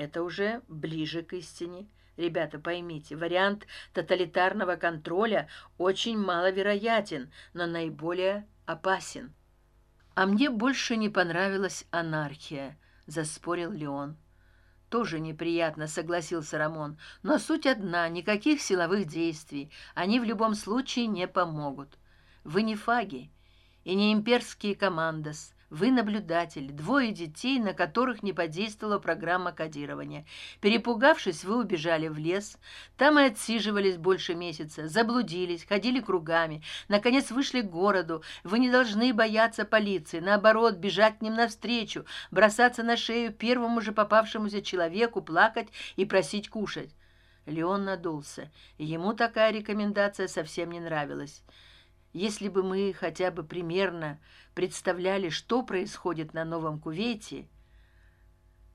это уже ближе к истине. Ребята поймите вариант тоталитарного контроля очень маловероятен но наиболее опасен. А мне больше не понравилась анархия заспорил леон. Тоже неприятно согласился рамон. Но суть одна никаких силовых действий. Они в любом случае не помогут. Вы не фаги и не имперские командос вы наблюдатель двое детей на которых не подействовала программа кодирования. Перепугавшись вы убежали в лес там и отсиживались больше месяца заблудились ходили кругами наконец вышли к городу. Вы не должны бояться полиции наоборот бежать к ним навстречу бросаться на шею первому же попавшемуся человеку плакать и просить кушать. Леон надулся. Ему такая рекомендация совсем не нравилась если бы мы хотя бы примерно представляли что происходит на новом кувейте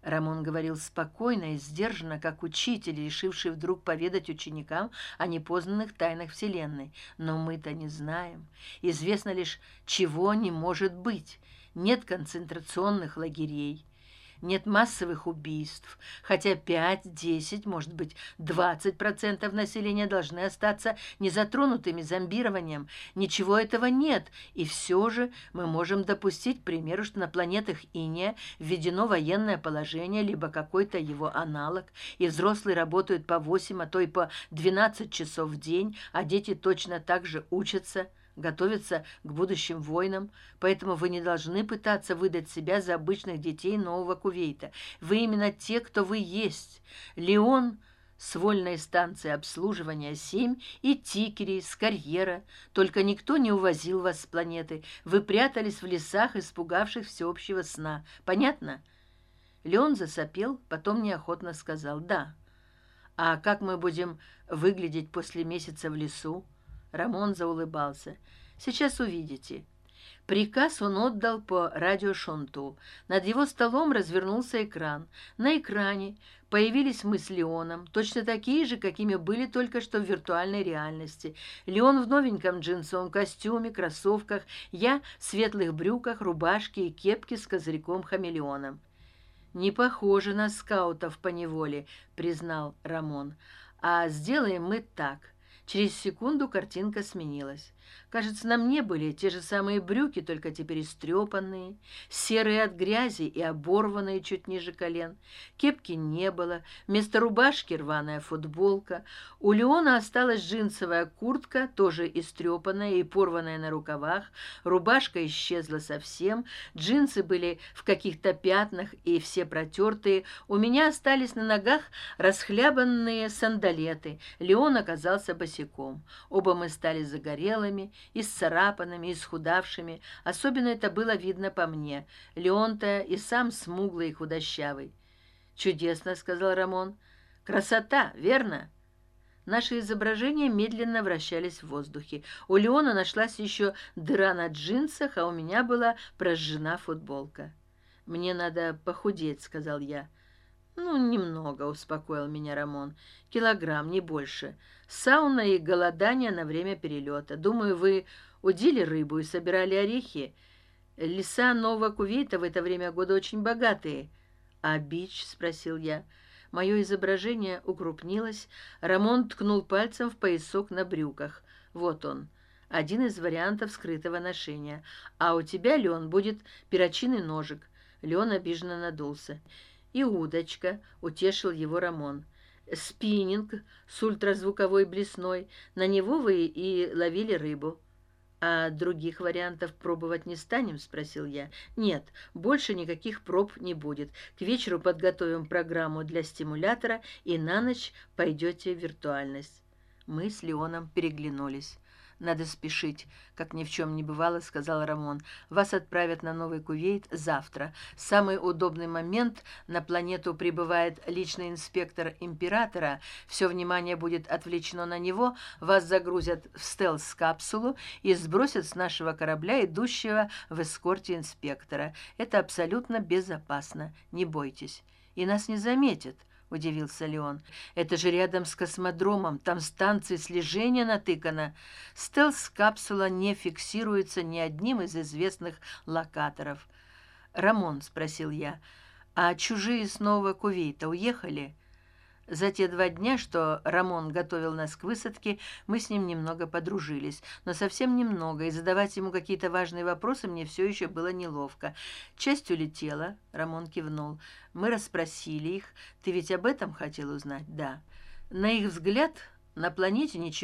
рамон говорил спокойно и сдержанно как учитель решивший вдруг поведать ученикам о непознанных тайнах вселенной. Но мы то не знаем. Известно лишь чего не может быть. Нет концентрационных лагерей нет массовых убийств хотя пять десять может быть двадцать процентов населения должны остаться незатронутыми зомбированием. Ничего этого нет. И все же мы можем допустить к примеру что на планетах иния введено военное положение либо какой то его аналог и взрослые работают по восемь а то и по двенадцать часов в день а дети точно так же учатся готовятся к будущим войнам. Поэтому вы не должны пытаться выдать себя за обычных детей нового кувейта. Вы именно те кто вы есть. Леон с вольной станции обслуживания семь и тикерей с карьера. Только никто не увозил вас с планеты. Вы прятались в лесах испугавших всеобщего сна. Понятно? Леон засопел потом неохотно сказал да а как мы будем выглядеть после месяца в лесу рамон заулыбался. Сейчас увидите приказ он отдал по радиошонту над его столом развернулся экран. На экране появились мы с леоном точно такие же какими были только что в виртуальной реальности. Леон в новеньком джинсовом костюме кроссовках я в светлых брюках рубашке и кепке с козырьком хамелеоном не похоже на скаутов по неволе признал рамон. А сделаем мы так через секунду картинка сменилась кажется на мне были те же самые брюки только теперь истрепанные серые от грязи и оборванные чуть ниже колен. Кепки не было вместо рубашки рваная футболка. У леона осталась джинсовая куртка тоже истрепанная и порванная на рукавах. Рубашка исчезла совсем джинсы были в каких то пятнах и все протертые. У меня остались на ногах расхлябанные сандалеты. Леон оказался босиком. Оба мы стали загорелыми исцарапанными исхудавшими особенно это было видно по мне. Леонта и сам смуглый и худощавый. Чудесно сказал рамон. Красота верно? Наши изображения медленно вращались в воздухе. У леона нашлась еще дыра на джинсах а у меня была прожжена футболка. Мне надо похудеть сказал я ну немного успокоил меня рамон. Килограмм не больше. Сауна и голодание на время перелета. Думаю вы удили рыбу и собирали орехи. Леса нового кувейта в это время года очень богатые а бич спросил я. Мое изображение укрупнилось. Рамон ткнул пальцем в поясок на брюках. Вот он. Один из вариантов скрытого ношения. А у тебя леон будет перочинный ножик. Леон обиженно надулся и удочка утешил его рамон. Спиннинг с ультразвуковой блесной на него вы и ловили рыбу. А других вариантов пробовать не станем спросил я. Нет больше никаких проб не будет. К вечеру подготовим программу для стимулятора и на ночь пойдете в виртуальность мы с леоном переглянулись. Надо спешить как ни в чем не бывало сказал рамон. Вас отправят на новый кувейт завтра. Самый удобный момент. На планету прибывает личный инспектор императора. Все внимание будет отвлечено на него. Вас загрузят в стелс капсулу и сбросят с нашего корабля идущего в эскорте инспектора. Это абсолютно безопасно. Не бойтесь. И нас не заметят удивился леон. Это же рядом с космодромом там станции слежения натыкана. Стелс капсула не фиксируется ни одним из известных локаторов. Рамон спросил я а чужие снова кувейта уехали за те два дня что рамон готовил нас к высадке мы с ним немного подружились но совсем немного и задавать ему какие то важные вопросы мне все еще было неловко. Часть улетела рамон кивнул. Мы расспросили их. Ты ведь об этом хотел узнать? Да. На их взгляд на планете ничего